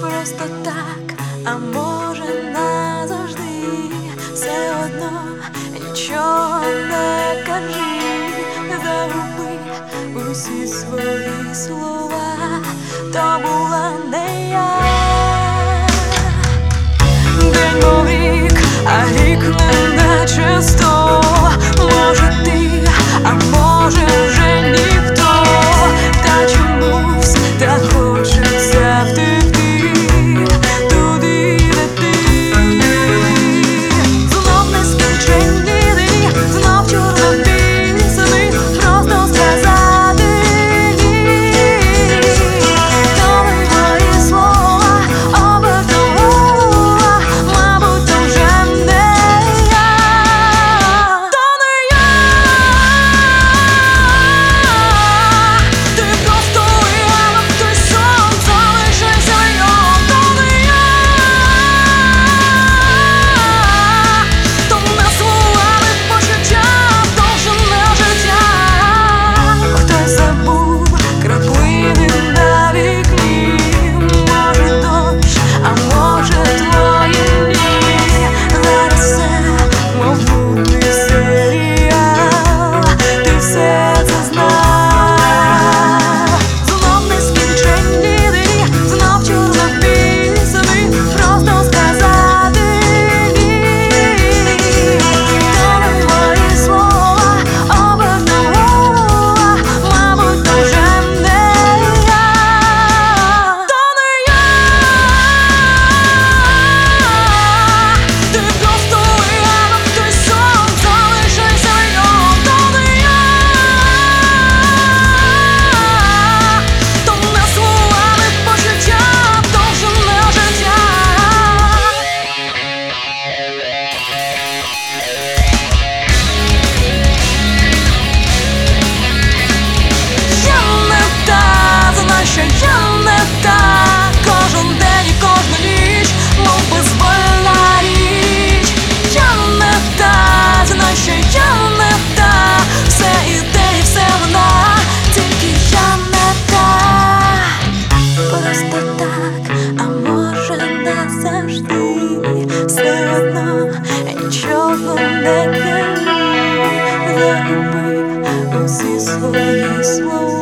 Просто так, а може назавжди, все одно нічого не кажи, загуби усі свої слова, то була не я. День мов рік, а рік не наче сто. Може back at me The way I'm so slowly, slowly